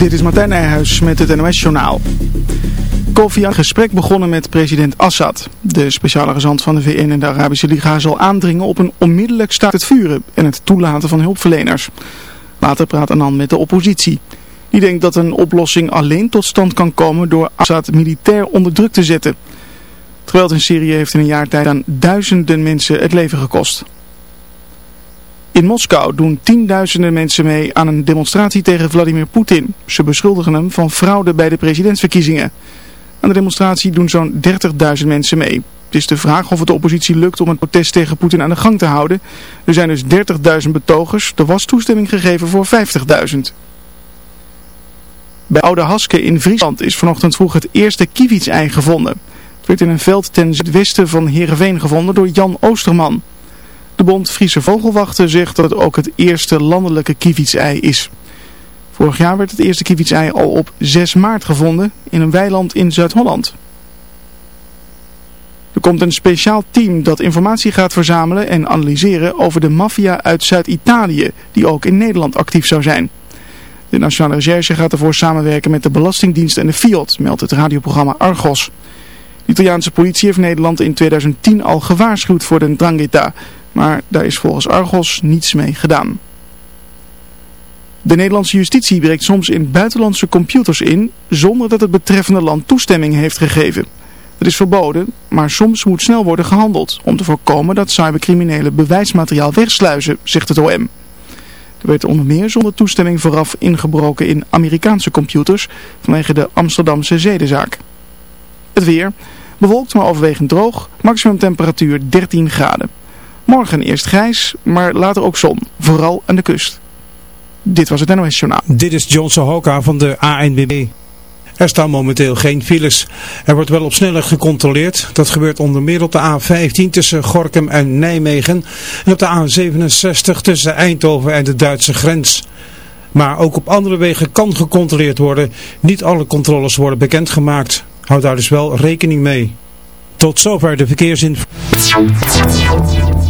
Dit is Martijn Nijhuis met het NOS-journaal. Kofi een gesprek begonnen met president Assad. De speciale gezant van de VN en de Arabische Liga zal aandringen op een onmiddellijk staakt het vuren en het toelaten van hulpverleners. Later praat Annan met de oppositie. Die denkt dat een oplossing alleen tot stand kan komen door Assad militair onder druk te zetten. Terwijl het in Syrië heeft in een jaar tijd aan duizenden mensen het leven gekost. In Moskou doen tienduizenden mensen mee aan een demonstratie tegen Vladimir Poetin. Ze beschuldigen hem van fraude bij de presidentsverkiezingen. Aan de demonstratie doen zo'n 30.000 mensen mee. Het is de vraag of het de oppositie lukt om het protest tegen Poetin aan de gang te houden. Er zijn dus 30.000 betogers. Er was toestemming gegeven voor 50.000. Bij Oude Haske in Friesland is vanochtend vroeg het eerste kievitsei gevonden. Het werd in een veld ten zuidwesten van Heerenveen gevonden door Jan Oosterman. De bond Friese Vogelwachten zegt dat het ook het eerste landelijke kievitsei is. Vorig jaar werd het eerste kievitsei al op 6 maart gevonden in een weiland in Zuid-Holland. Er komt een speciaal team dat informatie gaat verzamelen en analyseren over de maffia uit Zuid-Italië, die ook in Nederland actief zou zijn. De Nationale Recherche gaat ervoor samenwerken met de Belastingdienst en de FIOD, meldt het radioprogramma Argos. De Italiaanse politie heeft Nederland in 2010 al gewaarschuwd voor de Drangheta, maar daar is volgens Argos niets mee gedaan. De Nederlandse justitie breekt soms in buitenlandse computers in zonder dat het betreffende land toestemming heeft gegeven. Het is verboden, maar soms moet snel worden gehandeld om te voorkomen dat cybercriminelen bewijsmateriaal wegsluizen, zegt het OM. Er werd onder meer zonder toestemming vooraf ingebroken in Amerikaanse computers vanwege de Amsterdamse zedenzaak. Het weer, bewolkt maar overwegend droog, maximum temperatuur 13 graden. Morgen eerst grijs, maar later ook zon, vooral aan de kust. Dit was het NOS Journaal. Dit is John Sohoka van de ANWB. Er staan momenteel geen files. Er wordt wel op snelheid gecontroleerd. Dat gebeurt onder meer op de A15 tussen Gorkum en Nijmegen. En op de A67 tussen Eindhoven en de Duitse grens. Maar ook op andere wegen kan gecontroleerd worden. Niet alle controles worden bekendgemaakt. Houd daar dus wel rekening mee. Tot zover de verkeersinformatie.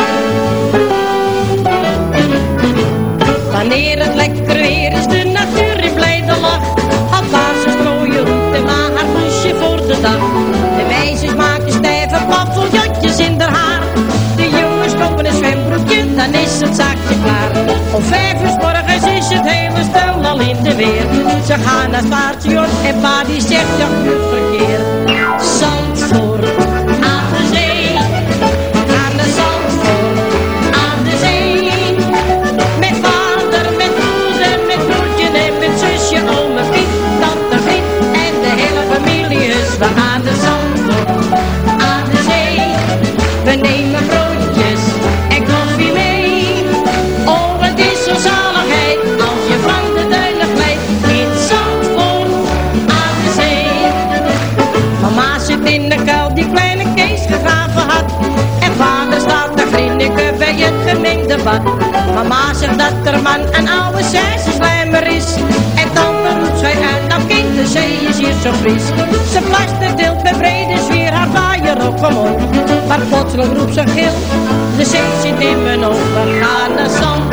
Ze gaan naar het en pa die zegt, ja, goed verkeer. Mama zegt dat er man een oude slijmer is. En dan roept zij uit, nou kind, de zee is hier zo fris. Ze plaster deelt met brede zwier haar vaaier op omhoog. Maar plotseling roept ze gil, de zee zit in mijn ogen, ga naar Zandvoort.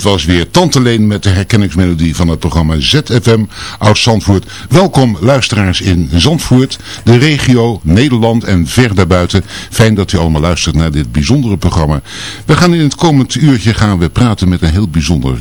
Dit was weer Tante Leen met de herkenningsmelodie van het programma ZFM uit Zandvoort. Welkom luisteraars in Zandvoort, de regio, Nederland en ver daarbuiten. Fijn dat u allemaal luistert naar dit bijzondere programma. We gaan in het komend uurtje gaan we praten met een heel bijzonder,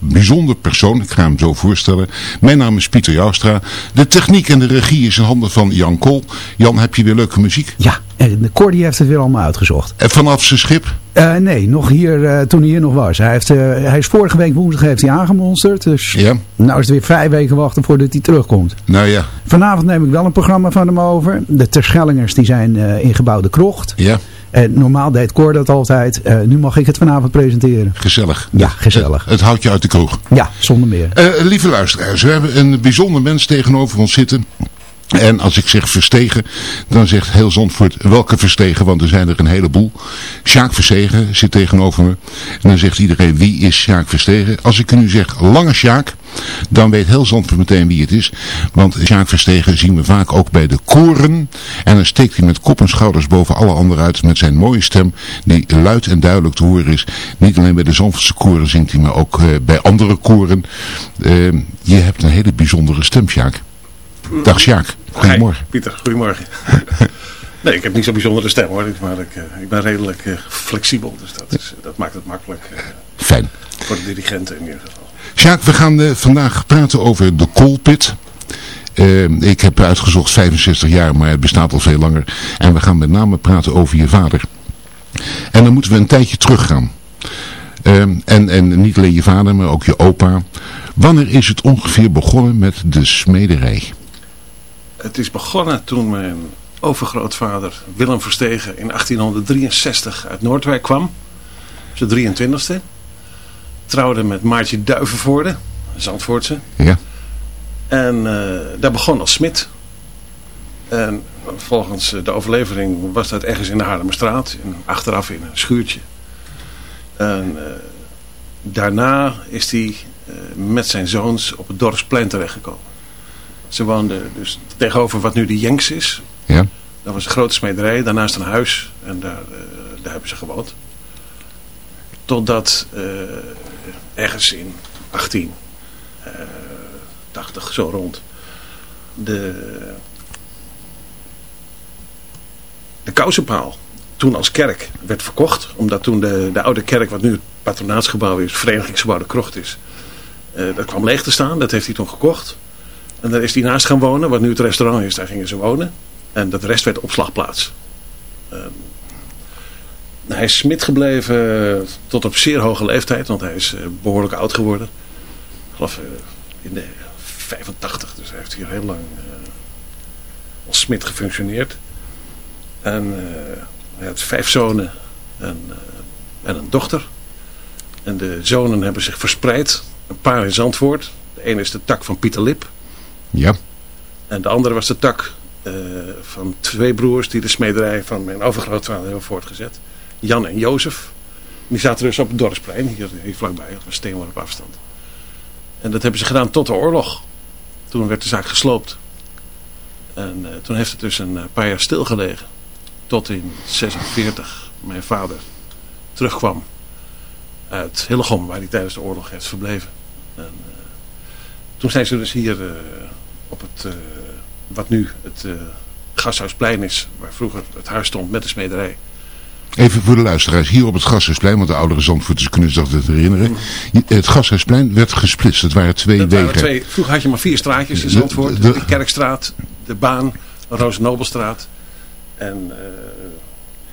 bijzonder persoon. Ik ga hem zo voorstellen. Mijn naam is Pieter Joustra. De techniek en de regie is in handen van Jan Kool. Jan, heb je weer leuke muziek? Ja, en Cordy heeft het weer allemaal uitgezocht. En vanaf zijn schip? Uh, nee, nog hier, uh, toen hij hier nog was. Hij, heeft, uh, hij is vorige week woensdag heeft hij aangemonsterd. Dus ja. nou is het weer vijf weken wachten voordat hij terugkomt. Nou ja. Vanavond neem ik wel een programma van hem over. De Terschellingers die zijn in gebouwde krocht. Ja. En normaal deed Cor dat altijd. nu mag ik het vanavond presenteren. Gezellig. Ja, gezellig. Het, het houdt je uit de kroeg. Ja, zonder meer. lieve luisteraars, we hebben een bijzonder mens tegenover ons zitten. En als ik zeg Verstegen, dan zegt heel Zandvoort, welke Verstegen? Want er zijn er een heleboel. Sjaak Verstegen zit tegenover me. En dan zegt iedereen, wie is Sjaak Verstegen? Als ik nu zeg Lange Sjaak, dan weet heel Zandvoort meteen wie het is. Want Sjaak Verstegen zien we vaak ook bij de koren. En dan steekt hij met kop en schouders boven alle anderen uit met zijn mooie stem. Die luid en duidelijk te horen is. Niet alleen bij de Zandvoortse koren zingt hij, maar ook uh, bij andere koren. Uh, je hebt een hele bijzondere stem, Sjaak. Dag Sjaak. Goedemorgen. Hi, Pieter, goedemorgen. nee, ik heb niet zo'n bijzondere stem hoor, maar ik, uh, ik ben redelijk uh, flexibel, dus dat, is, dat maakt het makkelijk. Uh, Fijn. Voor de dirigenten in ieder geval. Sjaak, we gaan vandaag praten over de koolpit. ik heb uitgezocht 65 jaar, maar het bestaat al veel langer. En we gaan met name praten over je vader. En dan moeten we een tijdje teruggaan. en, en niet alleen je vader, maar ook je opa. Wanneer is het ongeveer begonnen met de smederij? Het is begonnen toen mijn overgrootvader Willem Verstegen in 1863 uit Noordwijk kwam. Zijn 23ste. Trouwde met Maartje Duivenvoorde, Zandvoortse. Ja. En uh, daar begon als smid. En volgens de overlevering was dat ergens in de Haarlemmerstraat. Achteraf in een schuurtje. En uh, daarna is hij uh, met zijn zoons op het dorpsplein terechtgekomen. Ze woonden dus tegenover wat nu de Jenks is. Ja. Dat was een grote smederij, daarnaast een huis. En daar, uh, daar hebben ze gewoond. Totdat uh, ergens in 1880, zo rond, de, de kousenpaal toen als kerk werd verkocht. Omdat toen de, de oude kerk, wat nu het patronaatsgebouw is, verenigingsgebouw de krocht is. Uh, dat kwam leeg te staan, dat heeft hij toen gekocht. En daar is hij naast gaan wonen, wat nu het restaurant is, daar gingen ze wonen. En dat rest werd opslagplaats. Um, hij is smid gebleven tot op zeer hoge leeftijd, want hij is uh, behoorlijk oud geworden. Ik geloof uh, in de 85, dus hij heeft hier heel lang uh, als smid gefunctioneerd. En hij had vijf zonen en, en een dochter. En de zonen hebben zich verspreid. Een paar in Zandvoort. De ene is de tak van Pieter Lip. Ja. En de andere was de tak uh, van twee broers die de smederij van mijn overgrootvader hebben voortgezet. Jan en Jozef. Die zaten dus op het dorpsplein, hier, hier vlakbij, een steenworp afstand. En dat hebben ze gedaan tot de oorlog. Toen werd de zaak gesloopt. En uh, toen heeft het dus een paar jaar stilgelegen. Tot in 46 mijn vader terugkwam uit Hillegom, waar hij tijdens de oorlog heeft verbleven. En, toen zijn ze dus hier op het, uh, wat nu het Gashuisplein is, waar vroeger het huis stond met de smederij. Even voor de luisteraars, hier op het Gashuisplein, want de oudere Zandvoorters kunnen zich dat herinneren. Het Gashuisplein werd gesplitst, het waren twee dat wegen. Waren twee, vroeger had je maar vier straatjes in Zandvoort. De, de, de Kerkstraat, de Baan, Roos Nobelstraat en uh,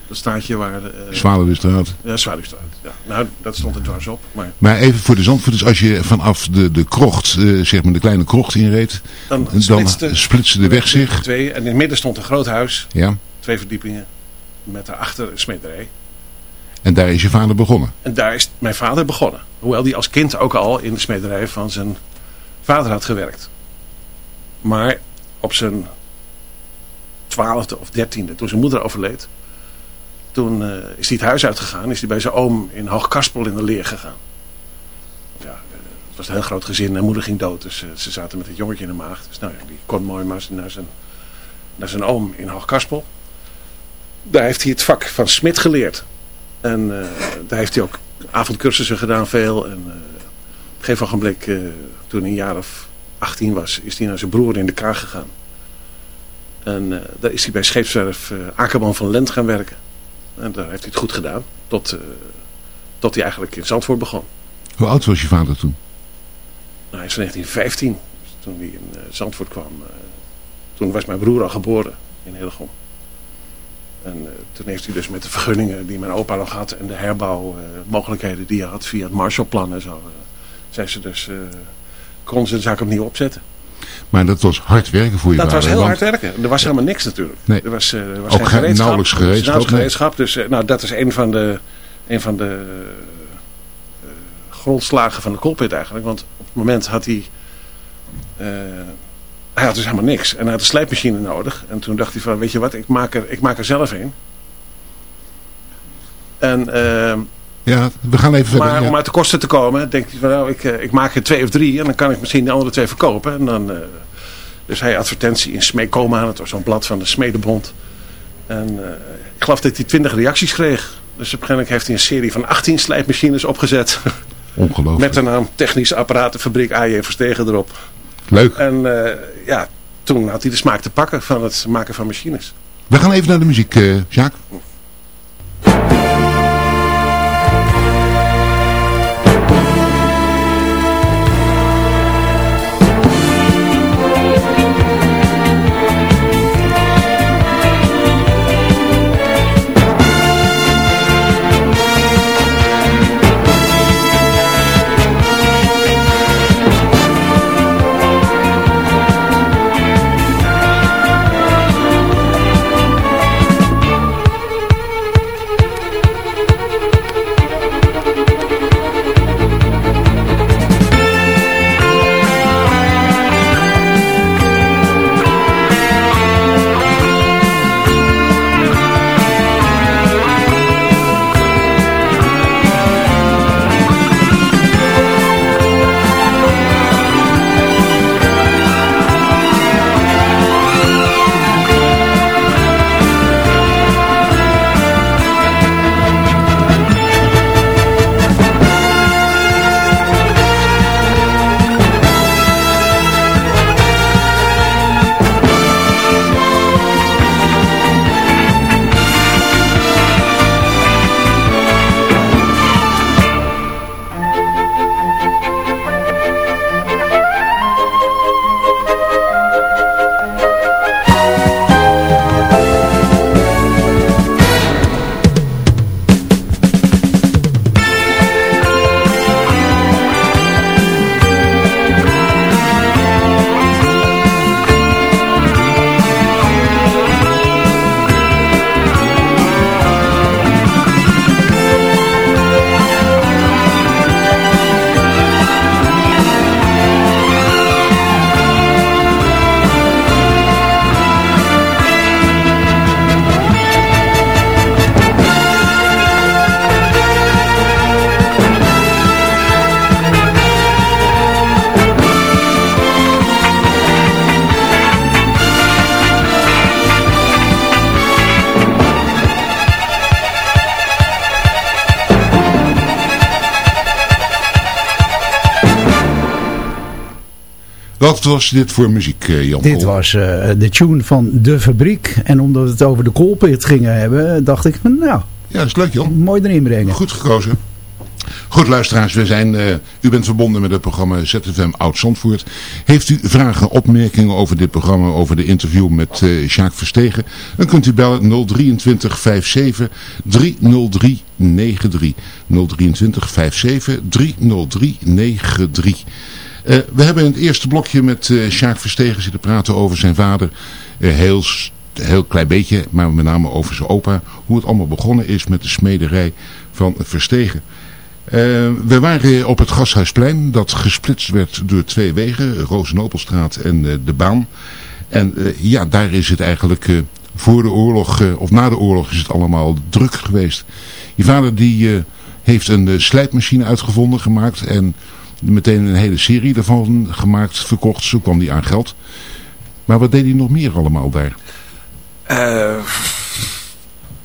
dat straatje waar... Uh, Zwaluwstraat. Ja, Zwaluwstraat. Ja. Nou, dat stond er dwars op. Maar, maar even voor de Zandvoorters, als je vanaf de, de krocht, uh, zeg maar de kleine krocht inreed, dan, dan splitste, splitste de weg zich. Twee, en in het midden stond een groot huis. Ja. Twee verdiepingen. Met daarachter een smederij. En daar is je vader begonnen? En daar is mijn vader begonnen. Hoewel hij als kind ook al in de smederij van zijn vader had gewerkt. Maar op zijn twaalfde of dertiende, toen zijn moeder overleed, toen uh, is hij het huis uitgegaan. Is hij bij zijn oom in Hoogkaspel in de leer gegaan. Ja, uh, het was een heel groot gezin. En moeder ging dood. Dus uh, ze zaten met het jongetje in de maag. Dus nou ja, die kon mooi maar naar zijn, naar zijn oom in Hoogkaspel. Daar heeft hij het vak van smid geleerd. En daar heeft hij ook avondcursussen gedaan veel. En eh, op een gegeven ogenblik, eh, toen hij een jaar of 18 was, is hij naar zijn broer in de Kaag gegaan. En eh, daar is hij bij scheepswerf uh, Akerman van Lent gaan werken. En daar heeft hij het goed gedaan. Tot, uh, tot hij eigenlijk in Zandvoort begon. Hoe oud was je vader toen? Nou, hij is van 1915. Dus toen hij in uh, Zandvoort kwam. toen was mijn broer al geboren in Hillegom. En toen heeft hij dus met de vergunningen die mijn opa nog had. En de herbouwmogelijkheden die hij had via het Marshallplan en zo. zijn ze dus, kon ze de zaak opnieuw opzetten. Maar dat was hard werken voor je Dat was heel want- hard werken. Er was helemaal niks natuurlijk. Nee. Er was, eh, er was Ook geen gereedschap. nauwelijks gereedschap, Nauwelijks nee. gereedschap. Dus eh, nou, dat is een van de, een van de eh, grondslagen van de cockpit eigenlijk. Want op het moment had hij... hij had dus helemaal niks. En hij had een slijpmachine nodig. En toen dacht hij van, weet je wat, ik maak er, ik maak er zelf een. En... ehm, Ja, we gaan even verder. maar ja. om uit de kosten te komen, denk hij van nou, ik, eh, ik maak er twee of drie en dan kan ik misschien de andere twee verkopen. En dan, eh, dus hij advertentie in Smeekoma, dat was zo'n blad van de Smedebond. En eh, ik geloof dat hij twintig reacties kreeg. Dus op een gegeven moment heeft hij een serie van 18 slijpmachines opgezet. Ongelooflijk. Met de naam Technische Apparatenfabriek AJ Verstegen erop. Leuk. En ja, toen had hij de smaak te pakken van het maken van machines. We gaan even naar de muziek, Jacques. Was dit voor muziek, eh, Jan Dit Kool? was eh, de tune van De Fabriek. En omdat we het over de Coolpit gingen hebben, dacht ik van nou, Ja, dat is leuk, Jan. mooi erin brengen. Goed gekozen. Goed luisteraars, we zijn, eh, u bent verbonden met het programma ZFM Oud-Zandvoort. Heeft u vragen, opmerkingen over dit programma, over de interview met eh Sjaak Verstegen? Dan kunt u bellen 023 57 303 93. 023 57 303 93. Eh, we hebben in het eerste blokje met eh Sjaak Verstegen zitten praten over zijn vader. Eh, heel, heel klein beetje, maar met name over zijn opa. Hoe het allemaal begonnen is met de smederij van Verstegen. We waren op het Gasthuisplein dat gesplitst werd door twee wegen. Rozenopelstraat en de Baan. En ja, daar is het eigenlijk voor de oorlog, of na de oorlog is het allemaal druk geweest. Je vader die heeft een slijpmachine uitgevonden, gemaakt en meteen een hele serie daarvan gemaakt, verkocht. Zo kwam hij aan geld. Maar wat deed hij nog meer allemaal daar? Eh,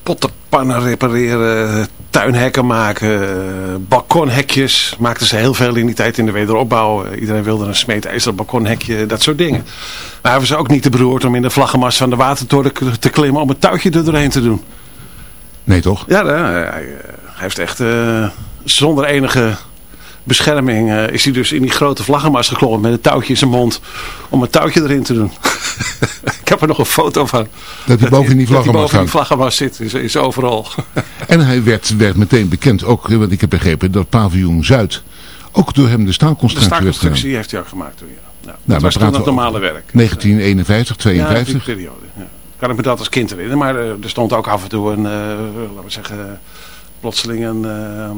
pottenpannen repareren, tuinhekken maken, eh, balkonhekjes. Maakten ze heel veel in die tijd in de wederopbouw. Eh, Iedereen wilde een smeedijzer balkonhekje, dat soort dingen. Maar hij was ook niet te beroerd om in de vlaggenmast van de watertoren te klimmen om een touwtje er doorheen te doen. Nee toch? Ja, hij, hij heeft echt uh, zonder enige bescherming uh, is hij dus in die grote vlaggenmast geklommen met een touwtje in zijn mond om een touwtje erin te doen. ik heb er nog een foto van. Dat hij boven in die vlaggenmast, boven in die zit, is, is overal. en hij werd, werd meteen bekend, ook, want ik heb begrepen dat paviljoen Zuid ook door hem de staalconstructie De staalconstructie heeft hij ook gemaakt toen, ja. Nou, nou, dat was het normale werk. 1951, 52? Ja, die periode. Ja. Kan ik me dat als kind herinneren, maar er, er stond ook af en toe een, uh, laten we zeggen, plotseling een... Uh,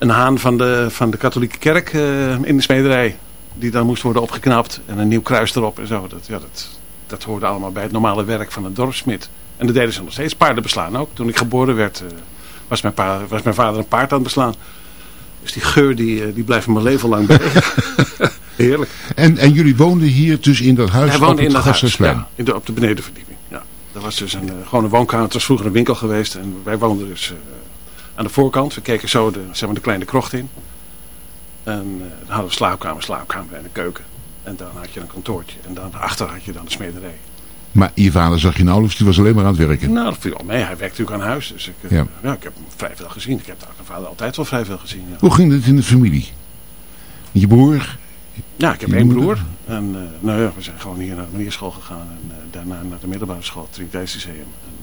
een haan van de, van de katholieke kerk uh, in de smederij. Die dan moest worden opgeknapt. En een nieuw kruis erop en zo. Dat, ja, dat, dat hoorde allemaal bij het normale werk van een dorpsmid. En dat deden ze nog steeds. Paarden beslaan ook. Toen ik geboren werd uh, was, mijn pa, was mijn vader een paard aan het beslaan. Dus die geur die, uh, die blijft mijn leven lang bij. Heerlijk. En, en jullie woonden hier dus in dat huis Hij woonde op in dat huis, ja, in de, op de benedenverdieping. Ja. Dat was dus een, gewoon een woonkamer. Het was vroeger een winkel geweest. En wij woonden dus aan de voorkant. We keken zo de, zeg maar, de kleine krocht in. En uh, dan hadden we slaapkamer, slaapkamer en een keuken. En dan had je een kantoortje. En dan achter had je dan de smederij. Maar je vader zag je nauwelijks, die was alleen maar aan het werken. Nou, dat viel al mee. Hij werkte natuurlijk aan huis. Dus ik, uh, ja. ja. ik heb hem vrij veel gezien. Ik heb mijn vader altijd wel vrij veel gezien. Ja. Hoe ging het in de familie? Je broer? Ja, ik heb één broer. En uh, nou ja, we zijn gewoon hier naar de menierschool gegaan. En daarna naar de middelbare school, Lyceum. En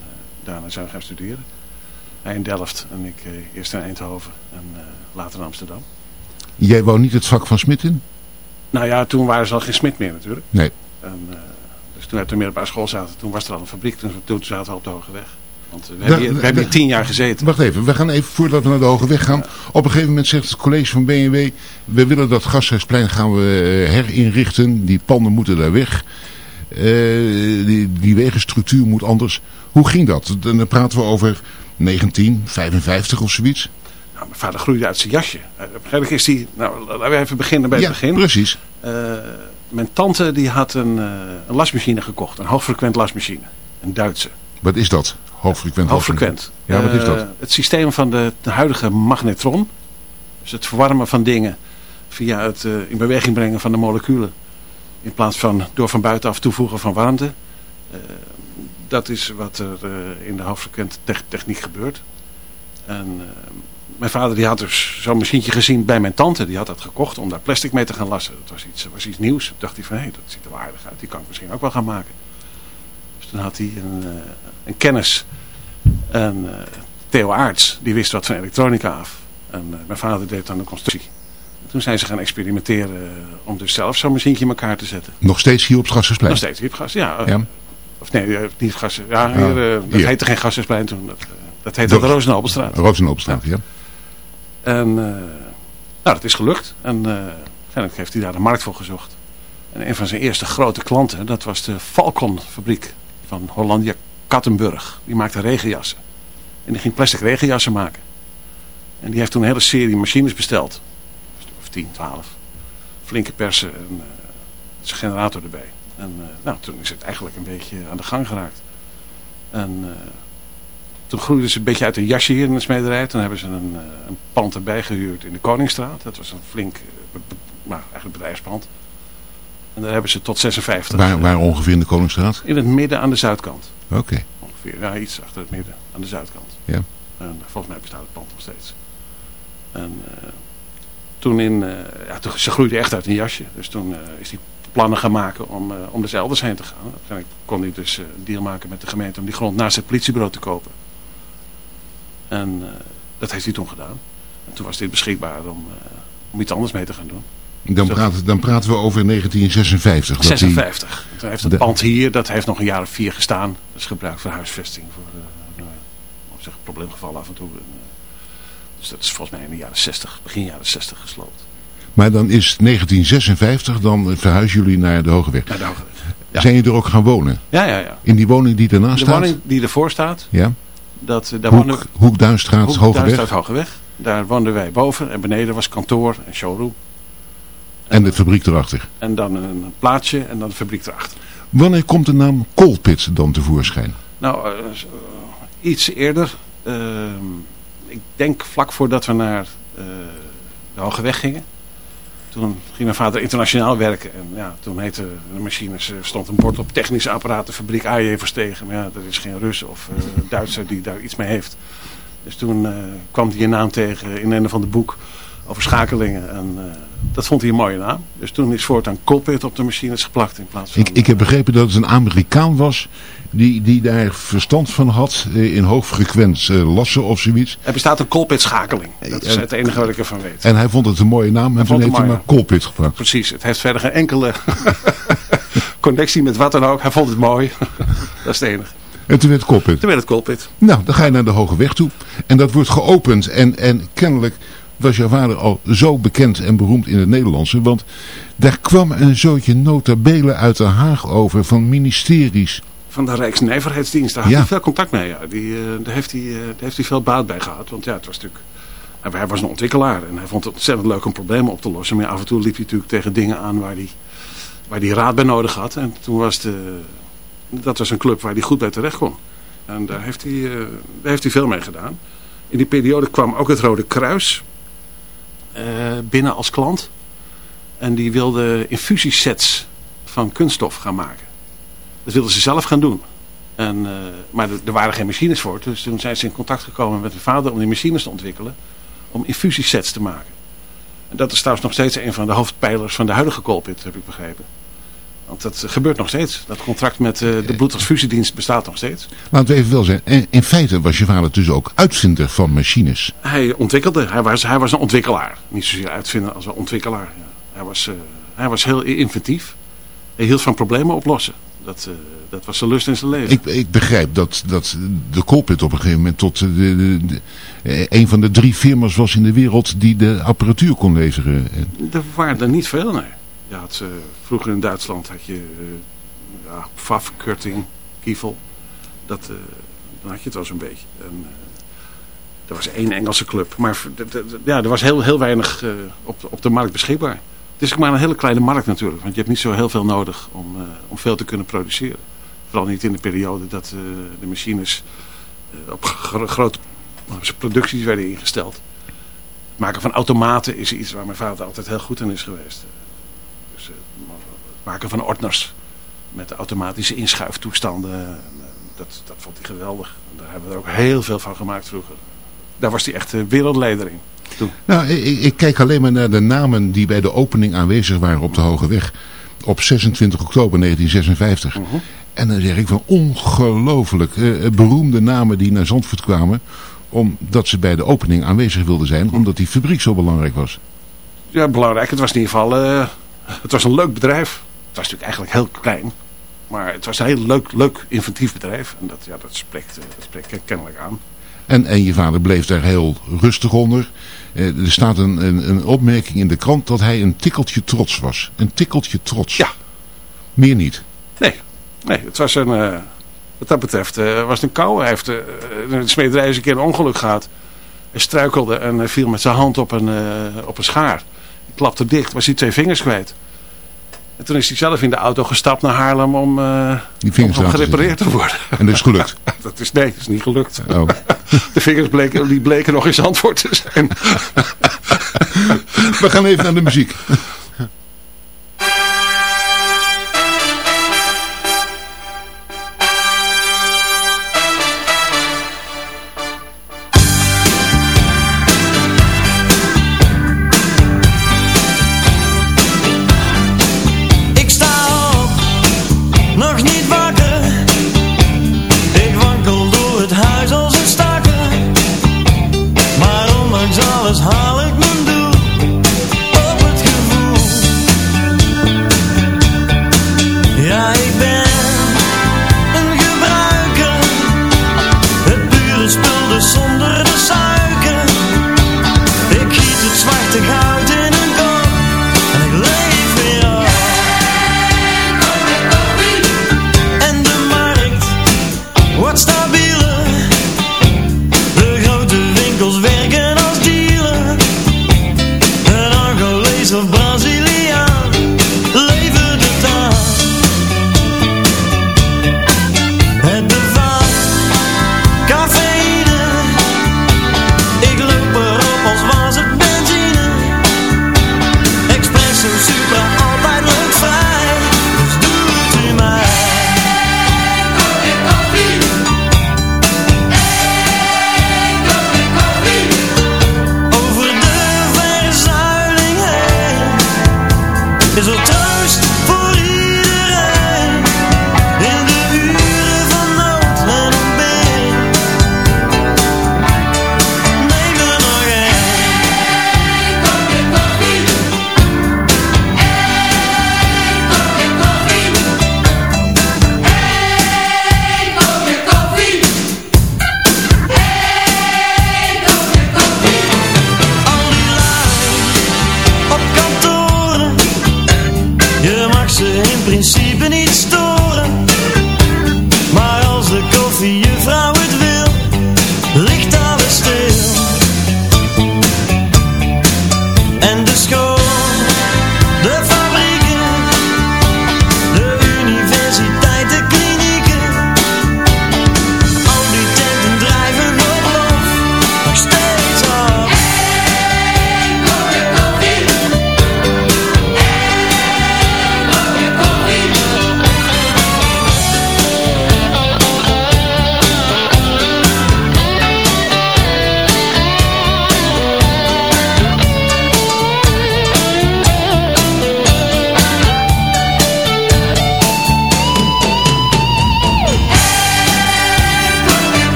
daarna zijn we gaan studeren. Hij in Delft en ik uh, eerst in Eindhoven en uh, later in Amsterdam. Jij wou niet het vak van smid in? Nou ja, toen waren ze al geen smid meer natuurlijk. Nee. En, uh, dus toen we op de middelbare school zaten, toen was er al een fabriek. Toen, toen zaten we op de Hoge Weg. Want we hebben, hier, we hebben hier tien jaar gezeten. Wacht even, we gaan even voordat we naar de Hoge Weg gaan. Op een gegeven moment zegt het college van BMW... we willen dat Gasthuisplein gaan we herinrichten. Die panden moeten daar weg. die, die wegenstructuur moet anders. Hoe ging dat? Dan praten we over 1955 of zoiets. Nou, mijn vader groeide uit zijn jasje. Eigenlijk is die, nou laten we even beginnen bij ja, het begin. precies. Uh, mijn tante die had een, uh, een lasmachine gekocht. Een hoogfrequent lasmachine. Een Duitse. Wat is dat? Hoogfrequent Hoogfrequent. Ja, wat is dat? Uh, het systeem van de, de, huidige magnetron. Dus het verwarmen van dingen via het in beweging brengen van de moleculen. In plaats van door van buitenaf toevoegen van warmte dat is wat er uh, in de hoogfrequente te techniek gebeurt. En uh, mijn vader die had dus zo'n machientje gezien bij mijn tante. Die had dat gekocht om daar plastic mee te gaan lassen. Dat was iets, was iets nieuws. Toen dacht hij van, hé, hey, dat ziet er wel aardig uit. Die kan ik misschien ook wel gaan maken. Dus toen had hij een, uh, een kennis. En Theo Aarts, die wist wat van elektronica af. En mijn vader deed dan de constructie. En toen zijn ze gaan experimenteren om dus zelf zo'n machientje in elkaar te zetten. Nog steeds hier op het Gassersplein? Nog steeds hier op het Gas, ja. ja. Of nee, niet gas. Ja, hier, uh, dat heette geen Gassersplein toen. Dat, dat heette de. Roosenalpenstraat, ja. ja. En nou, dat is gelukt. En uiteindelijk heeft hij daar de markt voor gezocht. En een van zijn eerste grote klanten, dat was de Falcon fabriek van Hollandia Kattenburg. Die maakte regenjassen. En die ging plastic regenjassen maken. En die heeft toen een hele serie machines besteld. Of 10, 12. Flinke persen en uh, zijn generator erbij. En uh, nou, toen is het eigenlijk een beetje aan de gang geraakt. En uh, toen groeiden ze een beetje uit een jasje hier in de smederij. Toen hebben ze een, uh, een pand erbij gehuurd in de Koningsstraat. Dat was een flink, nou, eigenlijk bedrijfspand. En daar hebben ze tot 56. Waar, waar ongeveer in de Koningsstraat? In het midden aan de zuidkant. Oké. Okay. Ongeveer, ja, iets achter het midden aan de zuidkant. Ja. En volgens mij bestaat het pand nog steeds. En toen in, ja, toen, ze groeide echt uit een jasje. Dus toen is die plannen gaan maken om, uh, om er elders heen te gaan. Uiteindelijk kon hij dus uh, een deal maken met de gemeente om die grond naast het politiebureau te kopen. En uh, dat heeft hij toen gedaan. En toen was dit beschikbaar om, om iets anders mee te gaan doen. Dan, dus praten, dan praten we over 1956. 56. Die, heeft het pand hier, dat heeft nog een jaar of vier gestaan. Dat is gebruikt voor huisvesting. Voor nou, zeg, probleemgevallen af en toe. Dus dat is volgens mij in de jaren 60, begin jaren 60 gesloopt. Maar dan is 1956, dan verhuizen jullie naar de Hogeweg. Naar de Hogeweg. Ja. Zijn jullie er ook gaan wonen? Ja, ja, ja. In die woning die ernaast de staat? De woning die ervoor staat. Ja. Dat, daar Hoek, wonen, Hoek Duinstraat, Hoek, Hogeweg. Duinstraat, Hogeweg. Daar woonden wij boven en beneden was kantoor en showroom. En de fabriek erachter. En dan een plaatsje en dan de fabriek erachter. Wanneer komt de naam Colpit dan tevoorschijn? Nou, uh, iets eerder. Ehm, ik denk vlak voordat we naar uh, de Hoge Weg gingen. Toen ging mijn vader internationaal werken. En ja, toen heette de machines, er stond een bord op technische apparatenfabriek AJ Verstegen. Maar ja, er is geen Rus of uh, Duitser die daar iets mee heeft. Dus toen uh, kwam hij een naam tegen in een van de boek over schakelingen. En uh, dat vond hij een mooie naam. Dus toen is voortaan Colpit op de machines geplakt in plaats van... Ik, ik heb begrepen dat het een Amerikaan was die, die daar verstand van had in hoogfrequent uh, lassen of zoiets. Er bestaat een Colpit schakeling. Dat is het enige wat ik ervan weet. En hij vond het een mooie naam en toen heeft hij maar Colpit gepakt. Precies, het heeft verder geen enkele connectie met wat dan ook. Hij vond het mooi. dat is het enige. En toen werd het Colpit. Toen werd het Colpit. Nou, dan ga je naar de Hoge Weg toe. En dat wordt geopend. En, en kennelijk was jouw vader al zo bekend en beroemd in het Nederlandse. Want daar kwam een zootje notabelen uit Den Haag over van ministeries. Van de Rijksnijverheidsdienst. Daar had ja. hij veel contact mee. Ja. Die, uh, daar, heeft hij, uh, daar heeft hij veel baat bij gehad. Want ja, het was natuurlijk... Hij was een ontwikkelaar en hij vond het ontzettend leuk om problemen op te lossen. Maar af en toe liep hij natuurlijk tegen dingen aan waar hij, waar raad bij nodig had. En toen was de, dat was een club waar hij goed bij terecht kon. En daar heeft hij, uh, daar heeft hij veel mee gedaan. In die periode kwam ook het Rode Kruis binnen als klant. En die wilde infusiesets van kunststof gaan maken. Dat wilden ze zelf gaan doen. En, uh, maar er waren geen machines voor. Dus toen zijn ze in contact gekomen met hun vader om die machines te ontwikkelen. Om infusiesets te maken. En dat is trouwens nog steeds een van de hoofdpijlers van de huidige Colpit, heb ik begrepen. Want dat gebeurt nog steeds. Dat contract met uh, de bloedtransfusiedienst bestaat nog steeds. Laten we even wel zeggen. In feite was je vader dus ook uitvinder van machines. Hij ontwikkelde. Hij was, hij was een ontwikkelaar. Niet zozeer uitvinder als een ontwikkelaar. Ja. Hij, was, uh, hij was heel inventief. Hij hield van problemen oplossen. Dat, uh, dat was zijn lust in zijn leven. Ik, ik begrijp dat, dat de Colpit op een gegeven moment tot de, de, de, een van de drie firma's was in de wereld die de apparatuur kon leveren. Er waren er niet veel, nee. Je had, uh, vroeger in Duitsland had je uh, ja, Kiefel. Dat, uh, dan had je het wel zo'n beetje. En, er was één Engelse club. Maar ja, er was heel, heel weinig op, op de markt beschikbaar. Het is maar een hele kleine markt natuurlijk. Want je hebt niet zo heel veel nodig om, om veel te kunnen produceren. Vooral niet in de periode dat de machines op gro grote producties werden ingesteld. Het maken van automaten is iets waar mijn vader altijd heel goed in is geweest maken van ordners met automatische inschuiftoestanden. Dat, dat vond hij geweldig. Daar hebben we er ook heel veel van gemaakt vroeger. Daar was hij echt wereldleider in. Toen. Nou, ik, ik, kijk alleen maar naar de namen die bij de opening aanwezig waren op de Hoge Weg. Op 26 oktober 1956. Uh -huh. En dan zeg ik van ongelooflijk uh, beroemde namen die naar Zandvoort kwamen. Omdat ze bij de opening aanwezig wilden zijn. Omdat die fabriek zo belangrijk was. Ja, belangrijk. Het was in ieder geval... Het was een leuk bedrijf was natuurlijk eigenlijk heel klein. Maar het was een heel leuk, leuk inventief bedrijf. En dat, ja, dat, spreekt, dat spreekt kennelijk aan. En, en je vader bleef daar heel rustig onder. Eh, er staat een, een, een, opmerking in de krant dat hij een tikkeltje trots was. Een tikkeltje trots. Ja. Meer niet. Nee, nee het was een... Uh, wat dat betreft uh, was het een kou. Hij heeft uh, de smederij eens een keer een ongeluk gehad. Hij struikelde en viel met zijn hand op een, op een schaar. Hij klapte dicht, was hij twee vingers kwijt. En toen is hij zelf in de auto gestapt naar Haarlem om, uh, om gerepareerd te worden. En dat is gelukt? dat is, nee, dat is niet gelukt. Oh. De vingers bleken, die bleken nog eens antwoord te zijn. We gaan even naar de muziek.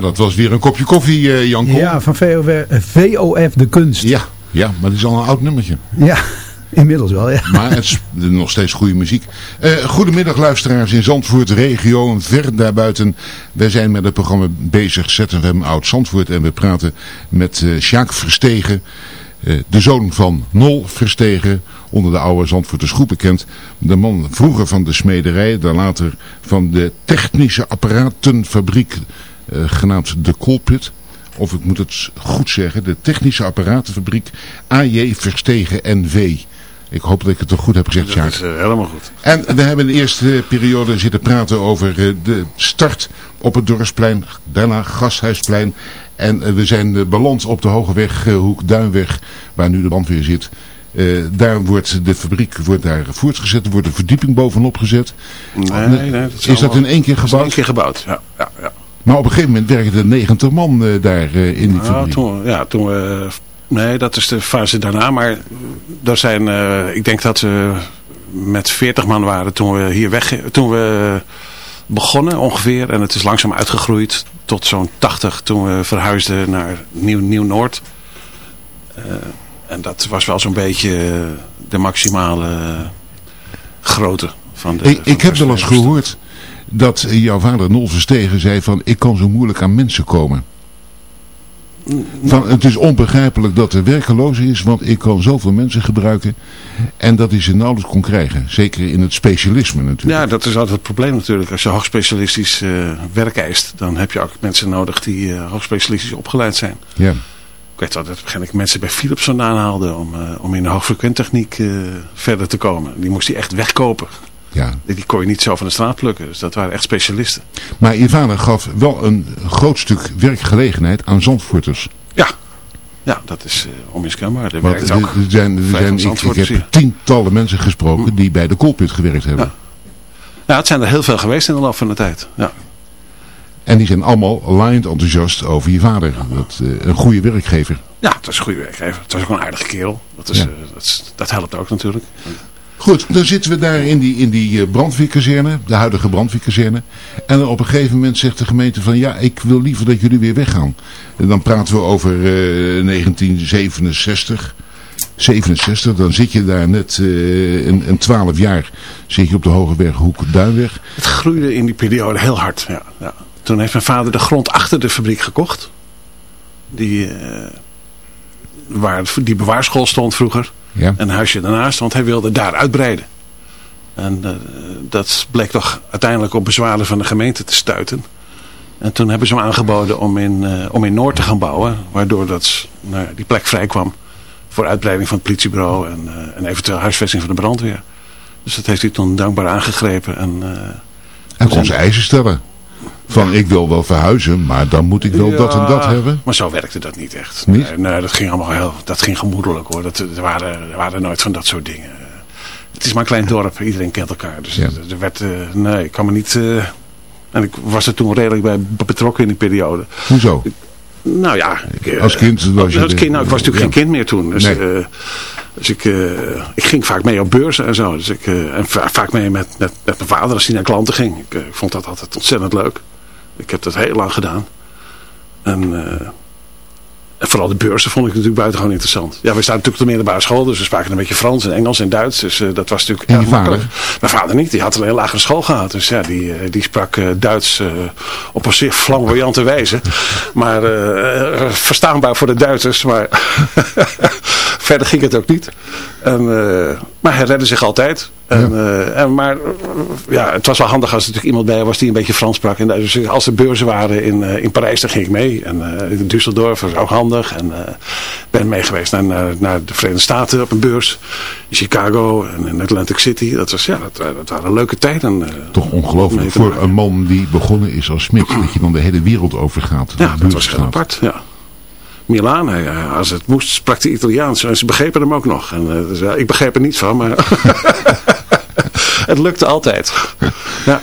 Dat was weer een kopje koffie, eh Jan Kool. Ja, van VOF, VOF De Kunst. Ja, ja, maar dat is al een oud nummertje. Ja, inmiddels wel, ja. Maar het is nog steeds goede muziek. Eh, goedemiddag luisteraars in Zandvoort, regio en ver daarbuiten. Wij zijn met het programma bezig, ZFM Oud Zandvoort. En we praten met eh Sjaak Verstegen, de zoon van Nol Verstegen. Onder de oude Zandvoorters groep bekend. De man vroeger van de smederij, dan later van de technische apparatenfabriek genaamd De Colpit. Of ik moet het goed zeggen, de technische apparatenfabriek AJ Verstegen NV. Ik hoop dat ik het toch goed heb gezegd, Dat Sjaak. is eh, helemaal goed. En we hebben in de eerste periode zitten praten over eh, de start op het Dorpsplein, daarna Gasthuisplein. En eh, we zijn eh, beland op de Hogeweg, eh, Hoek Duinweg, waar nu de brandweer zit. Eh, daar wordt de fabriek wordt daar voortgezet, er wordt een verdieping bovenop gezet. Nee, nee, dat is dat in één keer dat gebouwd? één keer gebouwd, ja. ja, ja. Maar op een gegeven moment werkten er 90 man eh, daar eh, in die Nou, fabriek. toen, ja, toen we... Nee, dat is de fase daarna. Maar er zijn... eh, ik denk dat we met 40 man waren toen we hier weg... Toen we begonnen ongeveer. En het is langzaam uitgegroeid tot zo'n 80 toen we verhuisden naar Nieuw- Nieuw-Noord. Eh, en dat was wel zo'n beetje eh, de maximale grootte van de... Ik, van ik heb wel eens gehoord dat jouw vader Nol Verstegen zei van ik kan zo moeilijk aan mensen komen. Van, het is onbegrijpelijk dat er werkeloze is, want ik kan zoveel mensen gebruiken en dat hij ze nauwelijks kon krijgen. Zeker in het specialisme natuurlijk. Ja, dat is altijd het probleem natuurlijk. Als je hoogspecialistisch eh, werk eist, dan heb je ook mensen nodig die eh, hoogspecialistisch opgeleid zijn. Ja. Ik weet dat begin ik mensen bij Philips vandaan haalde om, eh, om in de hoogfrequenttechniek eh verder te komen. Die moest hij echt wegkopen. Ja. Die kon je niet zo van de straat plukken. Dus dat waren echt specialisten. Maar je vader gaf wel een groot stuk werkgelegenheid aan Zandvoorters. Ja, ja dat is uh, onmiskenbaar. Er Want werkt ook zijn, er zijn, ik, heb tientallen mensen gesproken die bij de Colpit gewerkt hebben. Ja, het zijn er heel veel geweest in de loop van de tijd. Ja. En die zijn allemaal aligned enthousiast over je vader. Dat, eh, een goede werkgever. Ja, het was een goede werkgever. Het was ook een aardige kerel. Dat, is, Ja. eh, dat, is- dat helpt ook natuurlijk. Goed, dan zitten we daar in die, in die eh, brandweerkazerne, de huidige brandweerkazerne. En op een gegeven moment zegt de gemeente van ja, ik wil liever dat jullie weer weggaan. En dan praten we over eh, 1967. 67, dan zit je daar net eh, een, een 12 jaar zit je op de Hogeweg, Hoek, Duinweg. Het groeide in die periode heel hard. Ja, ja. Toen heeft mijn vader de grond achter de fabriek gekocht. Die, eh, waar die bewaarschool stond vroeger. Ja. En een huisje daarnaast, want hij wilde daar uitbreiden. En eh, dat bleek toch uiteindelijk op bezwaren van de gemeente te stuiten. En toen hebben ze hem aangeboden om in, eh, om in Noord te gaan bouwen. Waardoor dat, nou, ja, die plek vrij kwam voor uitbreiding van het politiebureau en, en eventueel huisvesting van de brandweer. Dus dat heeft hij toen dankbaar aangegrepen. En, En kon ze eisen stellen. Van ik wil wel verhuizen, maar dan moet ik wel dat en dat hebben. Maar zo werkte dat niet echt. Niet? Nee, nee, dat ging allemaal heel, dat ging gemoedelijk hoor. Dat, er, waren, er waren nooit van dat soort dingen. Het is maar een klein dorp, iedereen kent elkaar. Dus Ja. er werd, eh, nee, ik kan me niet... eh, en ik was er toen redelijk bij betrokken in die periode. Hoezo? Nou ja. Ik, eh, Als kind was je als kind, nou, ik was natuurlijk ja. geen kind meer toen. Dus, Nee. dus ik, ik ging vaak mee op beurzen en zo. Dus ik, en va- vaak mee met, met, met mijn vader als hij naar klanten ging. Ik, ik vond dat altijd ontzettend leuk. Ik heb dat heel lang gedaan. En, eh, en vooral de beurzen vond ik natuurlijk buitengewoon interessant. Ja, we staan natuurlijk op de middelbare school. Dus we spraken een beetje Frans en Engels en Duits. Dus eh, dat was natuurlijk erg makkelijk. Mijn vader niet. Die had een heel lagere school gehad. Dus ja, die, eh, die sprak Duits op een zeer flamboyante wijze. Maar verstaanbaar voor de Duitsers. Maar verder ging het ook niet. En, maar hij redde zich altijd. En, eh, en, maar eh, ja, het was wel handig als er natuurlijk iemand bij was die een beetje Frans sprak. En dus als er beurzen waren in, eh, in Parijs, dan ging ik mee. En in Düsseldorf was ook handig. En ben mee geweest naar, naar, naar de Verenigde Staten op een beurs. In Chicago en in Atlantic City. Dat, was, ja, dat, dat waren leuke tijden. Toch ongelooflijk voor een man die begonnen is als smid. Dat je dan de hele wereld overgaat. Ja, dat was heel apart. Ja. Milaan, als het moest, sprak hij Italiaans. En ze begrepen hem ook nog. En, eh, dus, ik begreep er niets van, maar het lukte altijd. Ja.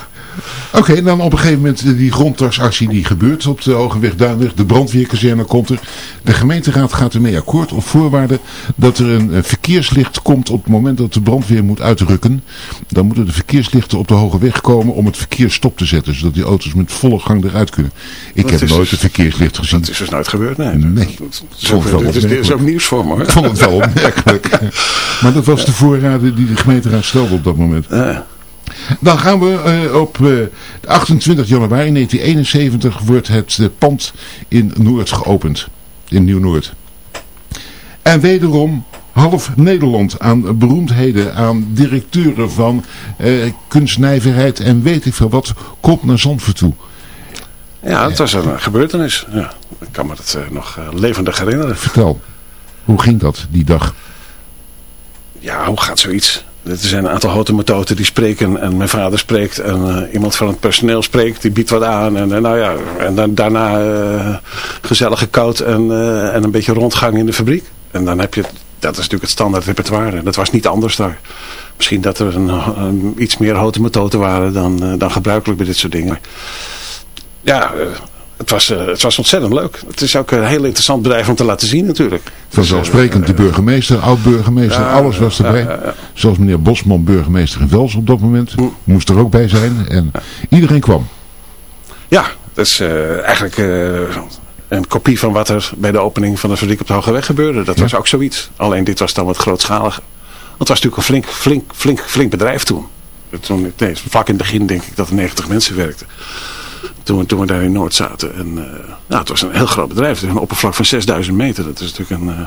Oké, dan op een gegeven moment eh, die grondtaxactie die gebeurt op de Hogeweg Duinweg. De brandweerkazerne komt er. De gemeenteraad gaat ermee akkoord op voorwaarde dat er een eh, verkeerslicht komt op het moment dat de brandweer moet uitrukken. Dan moeten de verkeerslichten op de Hogeweg komen om het verkeer stop te zetten. Zodat die auto's met volle gang eruit kunnen. Ik Dat heb nooit dus- een verkeerslicht gezien. Dat is dus nooit gebeurd, nee. Nee. Dat is ook, wel dit, is, dit is ook opmerkelijk. nieuws voor me hoor. Ik vond het wel opmerkelijk. maar dat was de voorraden die de gemeenteraad stelde op dat moment. Ja. Dan gaan we eh, op eh, 28 januari 1971 wordt het eh, pand in Noord geopend. In Nieuw-Noord. En wederom half Nederland aan beroemdheden, aan directeuren van eh, kunstnijverheid en weet ik veel wat, komt naar Zandvoort toe. ja, het was een gebeurtenis. Ja. Ik kan me dat eh, nog eh, levendig herinneren. Vertel, hoe ging dat die dag? Ja, hoe gaat zoiets? Er zijn een aantal houten die spreken en mijn vader spreekt en eh, iemand van het personeel spreekt, die biedt wat aan en, eh, nou ja, en dan, daarna eh gezellige koud en, en een beetje rondgang in de fabriek. En dan heb je, dat is natuurlijk het standaard repertoire. Dat was niet anders daar. Misschien dat er een, iets meer houten waren dan, dan gebruikelijk bij dit soort dingen. Ja, het was, eh, het was ontzettend leuk. Het is ook een heel interessant bedrijf om te laten zien natuurlijk. Vanzelfsprekend de burgemeester, oud-burgemeester, Ja, alles was erbij. ja, ja. Zoals meneer Bosman, burgemeester in Vels op dat moment, moest er ook bij zijn. En iedereen kwam. Ja, dat is eh, eigenlijk eh, een kopie van wat er bij de opening van de fabriek op de Hoge Weg gebeurde. Dat was ook zoiets. Alleen dit was dan wat grootschaliger. Want het was natuurlijk een flink, flink, flink, flink bedrijf toen. toen nee, vlak in het begin denk ik dat er 90 mensen werkten. Toen, we- toen we daar in Noord zaten. En, eh, nou, het was een heel groot bedrijf. Een oppervlak van 6000 meter. Dat is natuurlijk een, eh,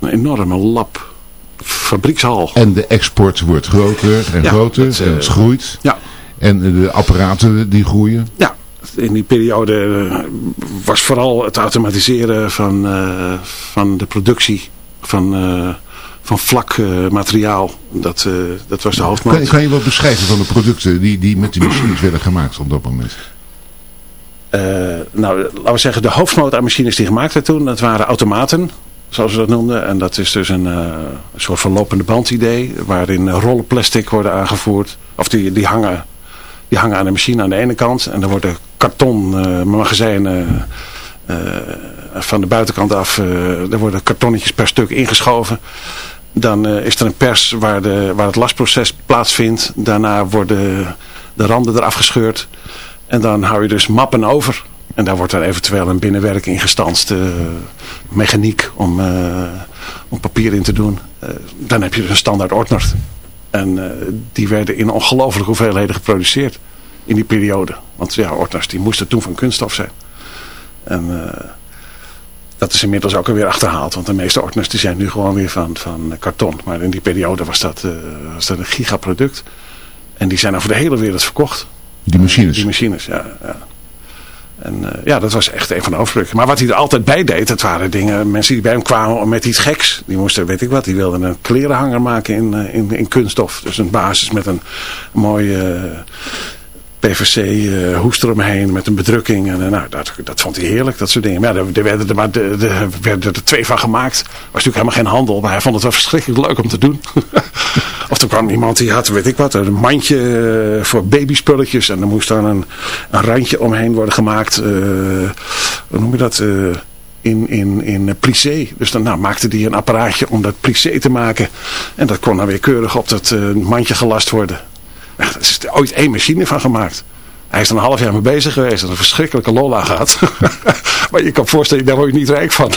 een enorme lab. Fabriekshal. En de export wordt groter en Ja, groter eh, en het groeit. Ja. En de apparaten die groeien. Ja, in die periode eh, was vooral het automatiseren van, eh, van de productie van, eh, van vlak eh, materiaal. Dat, eh, dat was de hoofdmoot. Kan, kan je wat beschrijven van de producten die, die met die machines werden gemaakt op dat moment? Eh, nou, laten we zeggen, de hoofdmoot aan machines die gemaakt werden toen, dat waren automaten, zoals we dat noemden. En dat is dus een, een soort van lopende band idee, waarin rollen plastic worden aangevoerd. Of die, die, hangen, die hangen aan de machine aan de ene kant. En dan worden karton magazijnen eh, van de buitenkant af, er worden kartonnetjes per stuk ingeschoven. Dan eh, is er een pers waar, de, waar het lastproces plaatsvindt. Daarna worden de randen eraf gescheurd. En dan hou je dus mappen over. En daar wordt dan eventueel een binnenwerk in gestanst. eh, mechaniek om, eh, om papier in te doen. Dan heb je dus een standaard ordner. En die werden in ongelooflijke hoeveelheden geproduceerd. In die periode. Want ja, ordners die moesten toen van kunststof zijn. En dat is inmiddels ook alweer achterhaald. Want de meeste ordners die zijn nu gewoon weer van, van karton. Maar in die periode was dat, eh, was dat een gigaproduct. En die zijn over de hele wereld verkocht. Die machines. Die machines, ja. ja. En uh, ja, dat was echt een van de hoofdstukken. Maar wat hij er altijd bij deed, dat waren dingen, mensen die bij hem kwamen met iets geks. Die moesten, weet ik wat, die wilden een klerenhanger maken in, uh, in, in kunststof. Dus een basis met een mooie uh, PVC uh, hoest eromheen met een bedrukking. En, uh, nou, dat, dat vond hij heerlijk, dat soort dingen. Ja, er, werden er maar de, de, werden er twee van gemaakt. Er was natuurlijk helemaal geen handel, maar hij vond het wel verschrikkelijk leuk om te doen. of er kwam iemand die had, weet ik wat, een mandje uh, voor babyspulletjes. En er moest dan een, een randje omheen worden gemaakt. hoe noem je dat? in, in, in plissé. Dus dan nou, maakte hij een apparaatje om dat plissé te maken. En dat kon dan weer keurig op dat mandje gelast worden. Er is er ooit één machine van gemaakt. Hij is er een half jaar mee bezig geweest. En een verschrikkelijke lol aan gehad. maar je kan voorstellen, daar word je niet rijk van.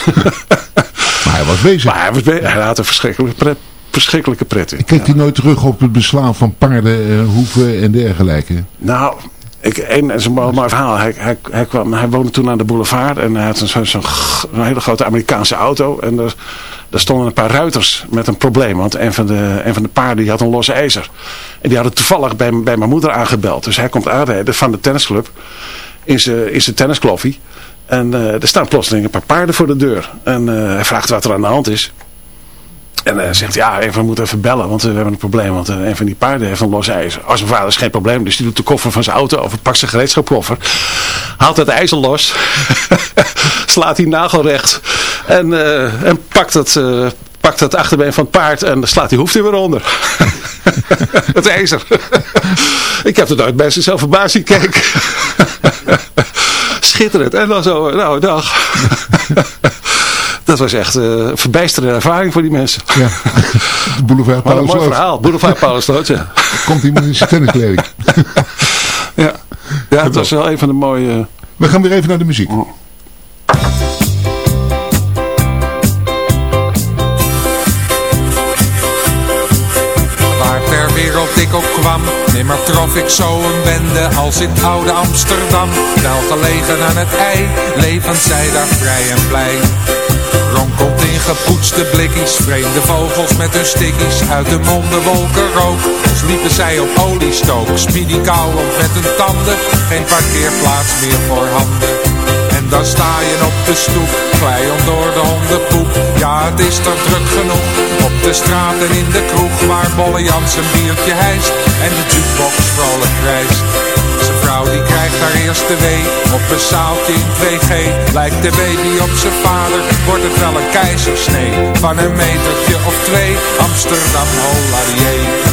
maar hij was bezig. Maar hij, was be hij had een verschrikkelijke pret, verschrikkelijke pret in. Ik keek hij nooit terug op het beslaan van paarden, uh, hoeven en dergelijke? Nou, ik, een, dat is een mooi verhaal. Hij, hij, hij, kwam, hij woonde toen aan de boulevard. En hij had zo'n zo hele grote Amerikaanse auto. En er, er stonden een paar ruiters met een probleem. Want een van de, een van de paarden die had een los ijzer. En die hadden toevallig bij, bij mijn moeder aangebeld. Dus hij komt aanrijden van de tennisclub. In zijn tenniskloffie. En uh, er staan plotseling een paar paarden voor de deur. En uh, hij vraagt wat er aan de hand is. En hij uh, zegt, ja, even, we moeten even bellen, want we hebben een probleem. Want een van die paarden heeft een los ijzer. Als mijn vader is geen probleem, dus die doet de koffer van zijn auto over, pakt zijn gereedschapkoffer. Haalt het ijzer los. slaat die nagel recht. En, en pakt het... Pakt het achterbeen van het paard en slaat die hoeft er weer onder. het ijzer. ik heb het nooit bij zichzelf verbaasd zien. Schitterend. En dan zo, nou dag. Dat was echt uh, een verbijsterende ervaring voor die mensen. Ja, Boulevard Paulus mooi verhaal, Boulevard Paulus ja. Komt iemand in zijn tenniskleding. ja, ja het was wel een van de mooie... We gaan weer even naar de muziek. Ik kwam. Nimmer trof ik zo een bende als in oude Amsterdam. Wel gelegen aan het ei, levend zij daar vrij en blij. Ronkelt in gepoetste blikjes, vreemde vogels met hun stikkies Uit de monden wolken rook, sliepen zij op oliestook. Speedy kauwen met hun tanden, geen parkeerplaats meer voor handen En dan sta je op de stoep, glijend door de hondenpoep. Ja, het is toch druk genoeg, op de straat en in de kroeg Waar Bolle Jans een biertje hijst en de jukebox vrolijk reist. Zijn vrouw die krijgt haar eerste wee Op een zaaltje in 2G Lijkt de baby op zijn vader Wordt het wel een keizersnee. Van een metertje of twee Amsterdam Holladier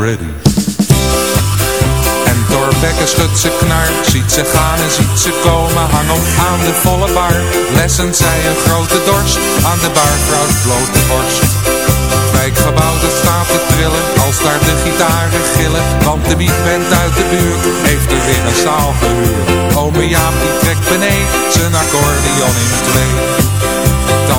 pretty. En Torbekke schudt ze knar, ziet ze gaan en ziet ze komen, hang op aan de volle bar. Lessen zij een grote dorst, aan de barvrouw blote borst. Wijkgebouw dat staat te trillen, als daar de gitaren gillen, want de beatband uit de buurt heeft er weer een zaal gehuurd. Ome Jaap die trekt beneden, zijn accordeon in twee.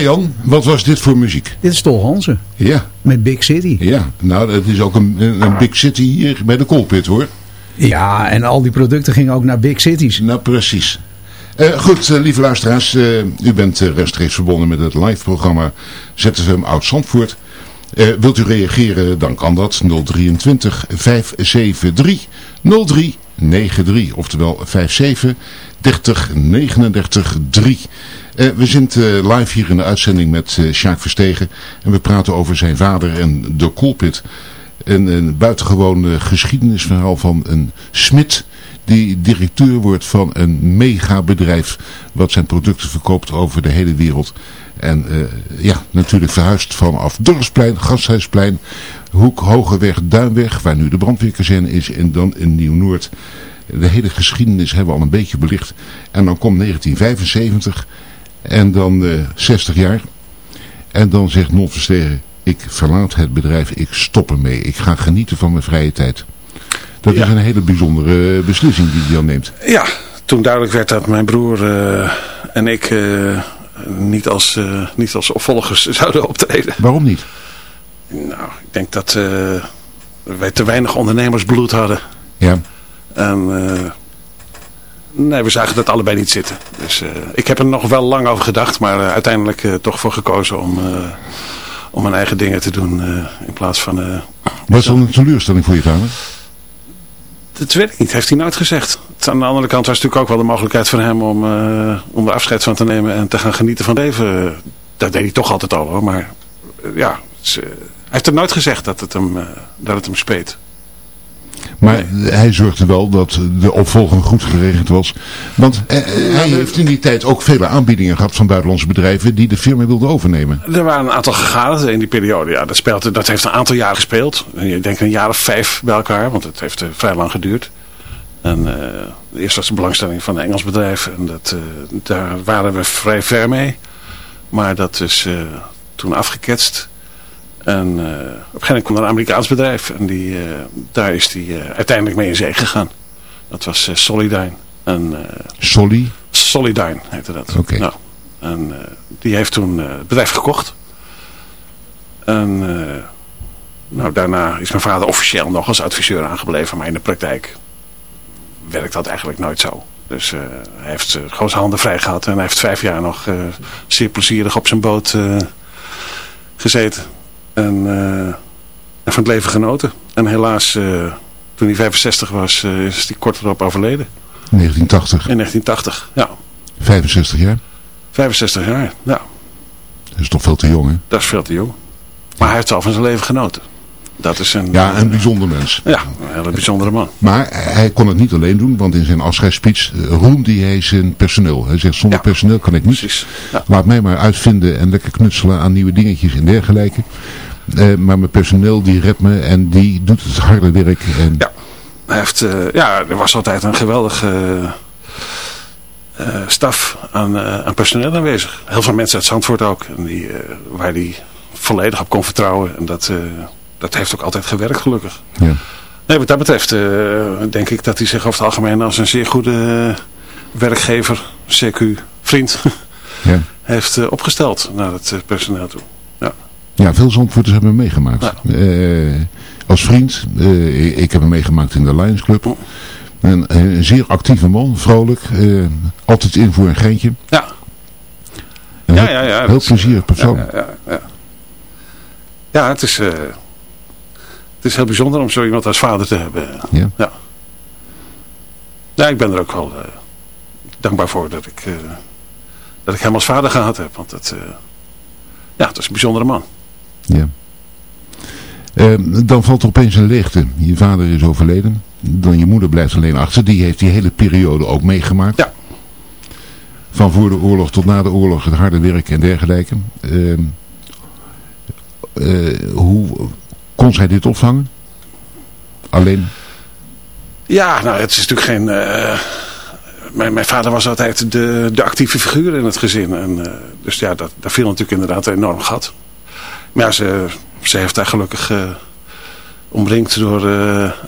Ja Jan, wat was dit voor muziek? Dit is Tol Hansen. Ja. Met Big City. Ja, nou het is ook een, een big city hier bij de Colpit hoor. Ja, en al die producten gingen ook naar big cities. Nou precies. Eh, goed, eh, lieve luisteraars, eh, u bent rechtstreeks verbonden met het live programma ZFM Oud-Zandvoort. Wilt u reageren, dan kan dat 023 573 0393, oftewel 57 30 39 3. Eh, we zijn eh, live hier in de uitzending met eh Sjaak Verstegen en we praten over zijn vader en de Colpit. Een, een buitengewoon eh, geschiedenisverhaal van een smid die directeur wordt van een megabedrijf wat zijn producten verkoopt over de hele wereld. En eh, ja, natuurlijk verhuisd vanaf Dorpsplein, Gasthuisplein, Hoek, Hogeweg, Duinweg, waar nu de brandweerkazerne is en dan in Nieuw-Noord. De hele geschiedenis hebben we al een beetje belicht. En dan komt 1975 en dan eh 60 jaar. En dan zegt Non Verstegen, ik verlaat het bedrijf, ik stop ermee. Ik ga genieten van mijn vrije tijd. Dat Ja. is een hele bijzondere eh, beslissing die hij dan neemt. Ja, toen duidelijk werd dat mijn broer eh, en ik eh, niet, als, niet als opvolgers zouden optreden. Waarom niet? Nou, ik denk dat wij te weinig ondernemersbloed hadden. Ja. En nee, we zagen dat allebei niet zitten. Dus ik heb er nog wel lang over gedacht, maar uiteindelijk toch voor gekozen om, om mijn eigen dingen te doen eh, in plaats van... eh, Was dat een teleurstelling voor je vader? Dat weet ik niet, heeft hij nooit gezegd. Het- Aan de andere kant was natuurlijk ook wel de mogelijkheid voor hem om, eh, om er afscheid van te nemen en te gaan genieten van het leven. Dat deed hij toch altijd al hoor, maar ja, het hij heeft er nooit gezegd dat het hem, dat het hem speet. Maar hij zorgde wel dat de opvolging goed geregeld was. Want eh, eh, hij heeft in die tijd ook vele aanbiedingen gehad van buitenlandse bedrijven die de firma wilden overnemen. Er waren een aantal gegadigden in die periode. Ja, dat, speelt, dat heeft een aantal jaren gespeeld. Ik denk een jaar of vijf bij elkaar, want het heeft eh, vrij lang geduurd. En eerst was de belangstelling van een Engels bedrijf. En dat, daar waren we vrij ver mee. Maar dat is toen afgeketst. En eh, op een gegeven moment kwam er een Amerikaans bedrijf. En die, eh, daar is die eh, uiteindelijk mee in zee gegaan. Dat was Solidyne. En, Solly? Solidyne heette dat. Oké. Nou, en die heeft toen het bedrijf gekocht. En nou, daarna is mijn vader officieel nog als adviseur aangebleven. Maar in de praktijk werkt dat eigenlijk nooit zo. Dus hij heeft gewoon zijn handen vrij gehad. En hij heeft vijf jaar nog zeer plezierig op zijn boot gezeten. En, eh, en van het leven genoten. En helaas, eh, toen hij 65 was, eh, is hij kort erop overleden. 1980, In 1980, ja. 65 jaar. 65 jaar, ja. Dat is toch veel te jong hè? Dat is veel te jong. Maar hij heeft wel van zijn leven genoten. Dat is een, Ja, een bijzonder mens. ja, een hele bijzondere man. Maar hij kon het niet alleen doen, want in zijn afscheidsspeech eh, roemde hij zijn personeel. Hij zegt, zonder Ja. personeel kan ik niet. Ja. Laat mij maar uitvinden en lekker knutselen aan nieuwe dingetjes en dergelijke. Eh, maar mijn personeel die redt me en die doet het harde werk. En Ja. Hij heeft, eh, ja, er was altijd een geweldige eh, staf aan, aan personeel aanwezig. Heel veel mensen uit Zandvoort ook. En die, waar hij volledig op kon vertrouwen. En dat, dat heeft ook altijd gewerkt gelukkig. Ja. Nee, wat dat betreft eh, denk ik dat hij zich over het algemeen als een zeer goede eh, werkgever, CQ, vriend, Ja. heeft eh, opgesteld naar het personeel toe. Ja. Ja, veel Zandvoorters hebben hem meegemaakt. Ja. Als vriend, ik- heb hem meegemaakt in de Lions Club. Een, een zeer actieve man, vrolijk, altijd in voor een geintje. Ja. Een Ja, heel, ja, ja, heel plezierig persoon. Ja, ja, ja. ja het, is, het is heel bijzonder om zo iemand als vader te hebben. Ja. Ja, ja ik ben er ook wel eh, dankbaar voor dat ik, eh, dat ik hem als vader gehad heb. Want het, eh, ja, het is een bijzondere man. Ja. Eh, dan valt er opeens een leegte. Je vader is overleden. Dan je moeder blijft alleen achter. Die heeft die hele periode ook meegemaakt. Ja. Van voor de oorlog tot na de oorlog het harde werk en dergelijke. Eh, eh, hoe kon zij dit opvangen? Alleen? Ja, nou het is natuurlijk geen... eh, mijn, mijn vader was altijd de, de actieve figuur in het gezin. En, eh, dus ja, dat, daar viel natuurlijk inderdaad een enorm gat. Maar ja, ze, ze heeft daar gelukkig eh, omringd door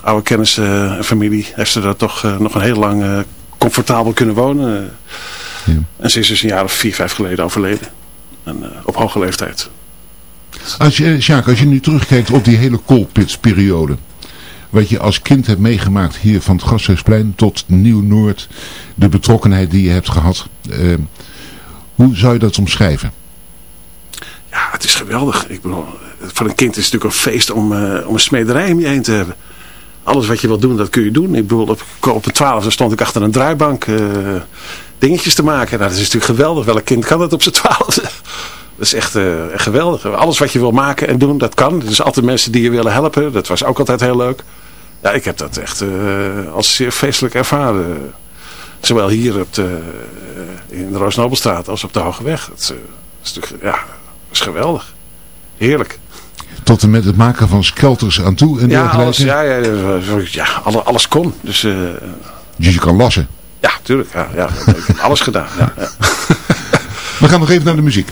oude kennissen en familie, heeft ze daar toch nog een heel lang comfortabel kunnen wonen. En ze is dus een jaar of vier, vijf geleden overleden. En, op hoge leeftijd. Als je, Sjaak, als je nu terugkijkt op die hele koolpitsperiode. Wat je als kind hebt meegemaakt hier van het Gasthuisplein tot Nieuw-Noord. De betrokkenheid die je hebt gehad. eh, hoe zou je dat omschrijven? Ja, het is geweldig. Ik bedoel, voor een kind is het natuurlijk een feest om, eh, om een smederij om je heen te hebben. Alles wat je wilt doen, dat kun je doen. Ik bedoel, op, op de twaalfde stond ik achter een draaibank eh, dingetjes te maken. Nou, dat is natuurlijk geweldig. Welk kind kan dat op zijn twaalfde? Dat is echt, eh, echt geweldig. Alles wat je wil maken en doen, dat kan. Er zijn altijd mensen die je willen helpen. Dat was ook altijd heel leuk. Ja, ik heb dat echt eh, als zeer feestelijk ervaren. Zowel hier op de, eh, in de Roosnobelstraat als op de Hoge Weg. Dat is, is natuurlijk, ja, dat is geweldig. Heerlijk. Tot en met het maken van skelters aan toe en Ja, alles, ja, ja, ja, ja alle, alles kon. Dus Dus je kan lassen. ja, tuurlijk. Ja, ja, ik heb alles gedaan. Ja, ja. We gaan nog even naar de muziek.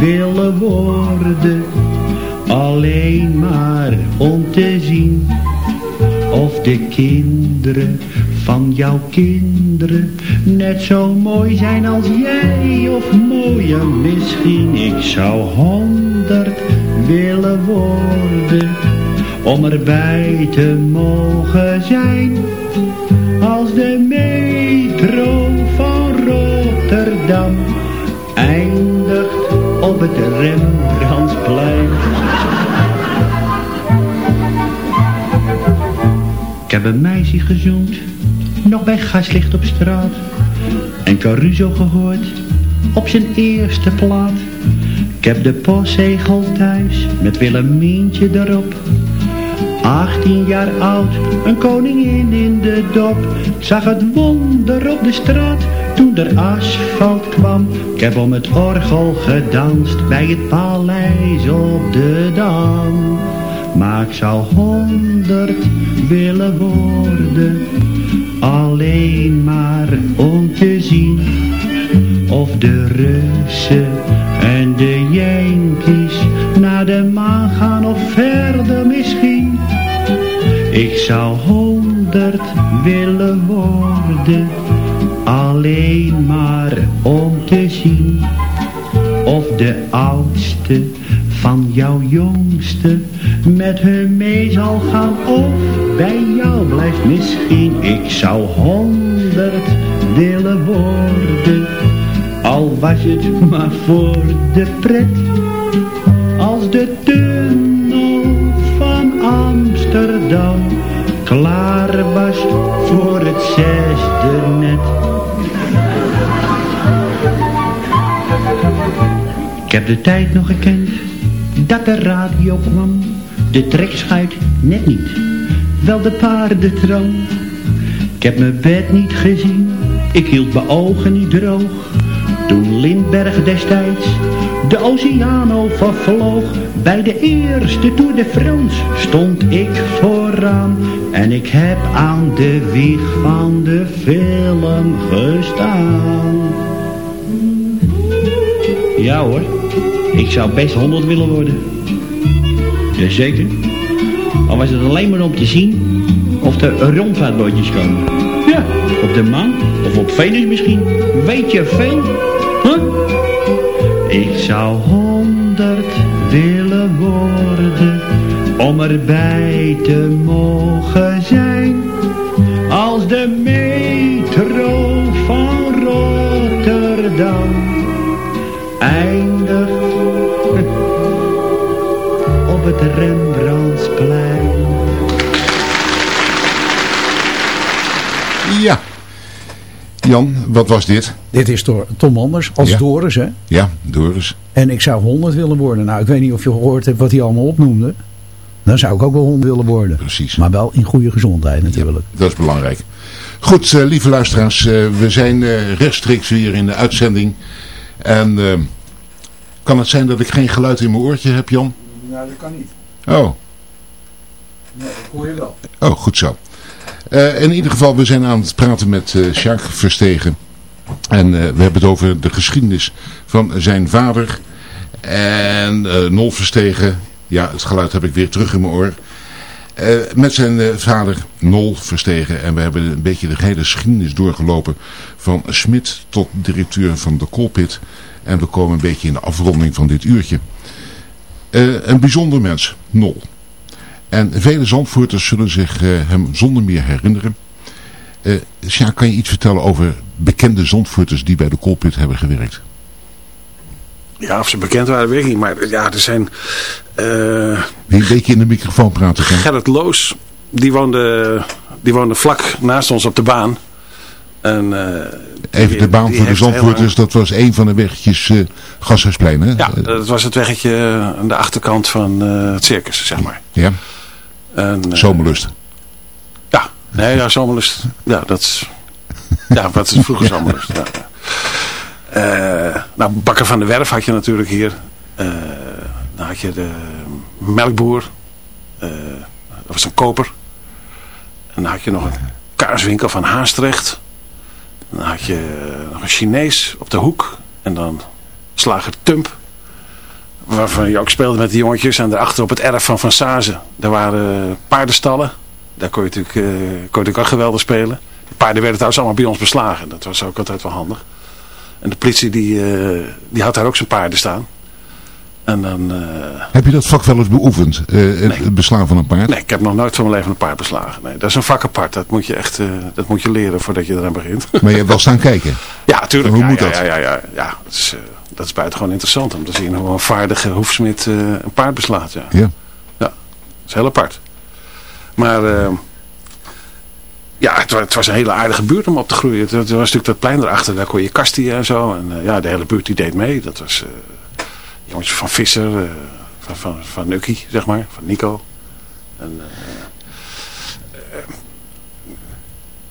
willen worden, alleen maar om te zien of de kinderen van jouw kinderen net zo mooi zijn als jij of mooier misschien. Ik zou honderd willen worden om erbij te mogen zijn als de metro op het Rembrandtsplein. Ik heb een meisje gezoend, nog bij gaslicht op straat. En Caruso gehoord, op zijn eerste plaat. Ik heb de postzegel thuis, met Willemientje erop. 18 jaar oud, een koningin in de dop. Zag het wonder op de straat, toen er asfalt kwam. Ik heb om het orgel gedanst, bij het paleis op de Dam. Maar ik zou honderd willen worden, alleen maar om te zien of de Russen en de Yankees naar de maan gaan of verder. Ik zou honderd willen worden, alleen maar om te zien of de oudste van jouw jongste met hun mee zal gaan of bij jou blijft misschien. Ik zou honderd willen worden, al was het maar voor de pret. Als de tunnel de tijd nog gekend dat de radio kwam, de trekschuit net niet, wel de paardentram. Ik heb mijn bed niet gezien, ik hield mijn ogen niet droog. Toen Lindbergh destijds de Oceano vervloog, bij de eerste Tour de France stond ik vooraan. En ik heb aan de wieg van de film gestaan. Ja hoor, ik zou best 100 willen worden. Jazeker. Al was het alleen maar om te zien of er rondvaartbootjes komen. Ja, op de maan of op Venus misschien. Weet je veel? Huh? Ik zou honderd willen worden om erbij te mogen zijn. Als de metro van Rotterdam eindigt op het Rembrandtsplein. Ja. Jan, wat was dit? Dit is door Tom Anders, als Ja. Doris hè. Ja, Doris. En ik zou 100 willen worden. Nou, ik weet niet of je gehoord hebt wat hij allemaal opnoemde. Dan zou ik ook wel hond willen worden. Precies. Maar wel in goede gezondheid natuurlijk. Dat is belangrijk. Goed, eh, lieve luisteraars, eh, we zijn eh, rechtstreeks weer in de uitzending. En eh, kan het zijn dat ik geen geluid in mijn oortje heb, Jan? Nou, dat kan niet. Oh, Nee, dat hoor je wel. oh goed zo. Eh, in ieder geval, we zijn aan het praten met eh Sjaak Verstegen. En we hebben het over de geschiedenis van zijn vader. En Nol Verstegen, ja, het geluid heb ik weer terug in mijn oor. Eh, met zijn eh, vader Nol Verstegen. En we hebben een beetje de hele geschiedenis doorgelopen. Van Smit tot directeur van de Colpit. En we komen een beetje in de afronding van dit uurtje. Eh, een bijzonder mens, Nol. En vele Zandvoorters zullen zich hem zonder meer herinneren. Sjaak, kan je iets vertellen over bekende Zandvoorters die bij de Colpit hebben gewerkt? Ja, of ze bekend waren, weet ik niet. Maar ja, er zijn... eh, Wie een beetje in de microfoon praten kan. Gerrit Loos, die woonde, die woonde vlak naast ons op de baan. En, eh, Even die- de baan voor de Zandvoorters, dat was een van de weggetjes eh Gashuisplein, hè? Ja, dat was het weggetje aan de achterkant van het circus, zeg maar. Ja, En, Zomerlust. Ja, nee, ja, Zomerlust. Ja, dat is... Ja, wat is vroeger Zomerlust. Ja. Eh, nou, Bakker van de Werf had je natuurlijk hier. Eh, dan had je de melkboer. Eh, dat was een koper. En dan had je nog een kaarswinkel van Haastrecht. Dan had je nog een Chinees op de hoek. En dan slager Tump. Waarvan je ook speelde met die jongetjes. En daarachter op het erf van Van Sazen. Daar waren paardenstallen. Daar kon je natuurlijk, kon je natuurlijk ook geweldig spelen. De paarden werden trouwens allemaal bij ons beslagen. Dat was ook altijd wel handig. En de politie die, eh, die had daar ook zijn paarden staan. En dan... eh, Heb je dat vak wel eens beoefend? eh, het, beslaan van een paard? Nee, ik heb nog nooit van mijn leven een paard beslagen. Nee, dat is een vak apart. Dat moet je echt dat moet je leren voordat je eraan begint. Maar je hebt wel staan kijken? Ja, tuurlijk. Hoe ja, moet ja, dat? Ja, ja, ja, ja. Dat, is, dat is buitengewoon interessant om te zien hoe een vaardige hoefsmid een paard beslaat. Ja. Ja. ja, dat is heel apart. Maar ja, het, wa- het was een hele aardige buurt om op te groeien. Het was natuurlijk dat plein erachter, daar kon je kasten en zo. En eh, ja, de hele buurt die deed mee. Dat was eh jongens van Visser, eh, van, van, van Nukkie, zeg maar, van Nico. En,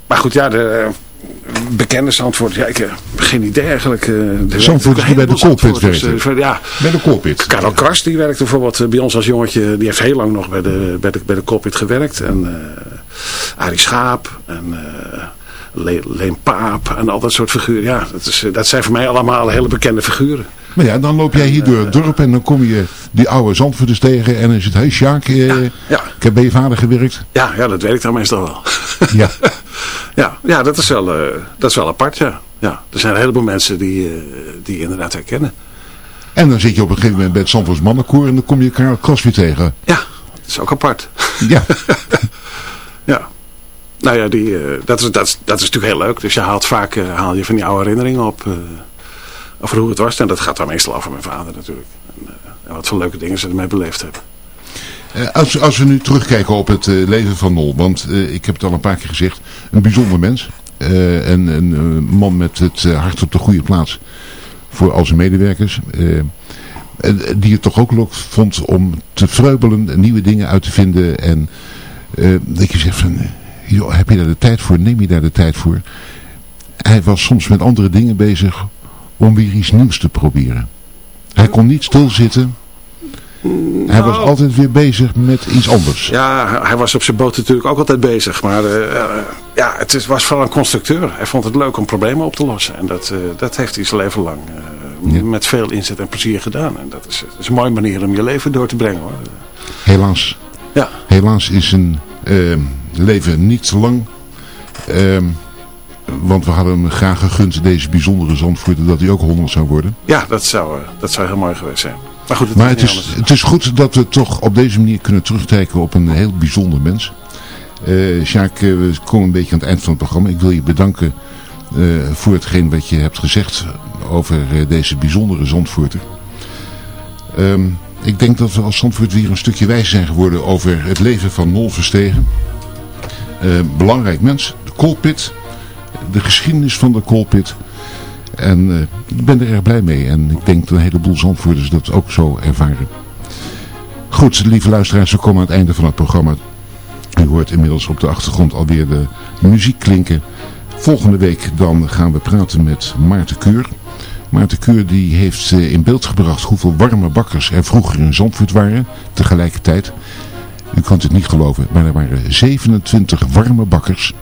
maar goed, ja, de bekende Zandvoort, ja, ik heb geen idee eigenlijk. eh, werken Zandvoorters die bij de Zandvoorters, werkten. eh, Ja, Bij de Colpit? Karel Kras, die werkte bijvoorbeeld eh, bij ons als jongetje. Die heeft heel lang nog bij de, bij de, bij de Colpit gewerkt. En eh Arie Schaap en eh Le- Leen Paap en al dat soort figuren. Ja, dat, is, eh, dat zijn voor mij allemaal hele bekende figuren. Maar ja, dan loop jij hier door het dorp en dan kom je die oude Zandvoorters tegen en dan is het, hey Sjaak, eh, ja. ik heb bij je vader gewerkt. Ja, ja dat weet ik dan meestal wel. Ja. ja, ja dat, is wel, eh, dat is wel apart, ja. ja. Er zijn een heleboel mensen die, eh, die je inderdaad herkennen. En dan zit je op een gegeven moment bij het Zandvoorts mannenkoor en dan kom je Karel weer tegen. Dat is ook apart. Ja. ja. Nou ja, die, eh, dat, is, dat, is, dat is natuurlijk heel leuk. Dus je haalt vaak haal je van die oude herinneringen op. over hoe het was. En dat gaat dan meestal over mijn vader natuurlijk. En, en wat voor leuke dingen ze ermee beleefd hebben. Eh, als, als we nu terugkijken op het eh, leven van Nol, want eh, ik heb het al een paar keer gezegd, een bijzonder mens. En een man met het hart op de goede plaats voor al zijn medewerkers. die het toch ook vond om te vreubelen, nieuwe dingen uit te vinden. En dat je zegt van, heb je daar de tijd voor? Neem je daar de tijd voor? Hij was soms met andere dingen bezig om weer iets nieuws te proberen. Hij kon niet stilzitten. Hij was Nou. altijd weer bezig met iets anders. Ja, hij- was op zijn boot natuurlijk ook altijd bezig. Maar eh, eh, ja, het is, was vooral een constructeur. Hij vond het leuk om problemen op te lossen. En dat, eh, dat heeft hij zijn leven lang met veel inzet en plezier gedaan. En dat is, dat is een mooie manier om je leven door te brengen hoor. Helaas. Ja. Helaas is zijn ehm, leven niet lang. Ehm, want we hadden hem graag gegund, deze bijzondere Zandvoorter, dat hij ook 100 zou worden. Ja, dat zou, dat zou heel mooi geweest zijn. Maar goed, het Maar is het is, het is goed dat we toch op deze manier kunnen terugkijken op een heel bijzonder mens. Eh Sjaak, eh, we komen een beetje aan het eind van het programma. Ik wil je bedanken eh, voor hetgeen wat je hebt gezegd over deze bijzondere Zandvoorter. Ehm, ik denk dat we als Zandvoort weer een stukje wijs zijn geworden over het leven van Nol Verstegen. Eh, belangrijk mens, de Colpit, de geschiedenis van de Colpit. En eh, ik ben er erg blij mee. En ik denk dat een heleboel Zandvoorters dat ook zo ervaren. Goed, lieve luisteraars, we komen aan het einde van het programma. U hoort inmiddels op de achtergrond alweer de muziek klinken. Volgende week dan gaan we praten met Maarten Keur. Maarten Keur die heeft eh, in beeld gebracht hoeveel warme bakkers er vroeger in Zandvoort waren. Tegelijkertijd, u kunt het niet geloven, maar er waren 27 warme bakkers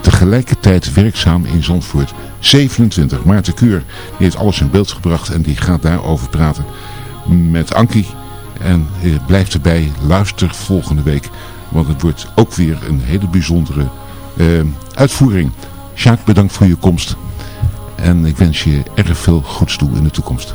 tegelijkertijd werkzaam in Zandvoort. 27. Maarten die heeft alles in beeld gebracht en die gaat daarover praten met Ankie. En eh, blijf erbij, luister volgende week, want het wordt ook weer een hele bijzondere eh, uitvoering. Sjaak, bedankt voor je komst. En ik wens je erg veel goeds toe in de toekomst.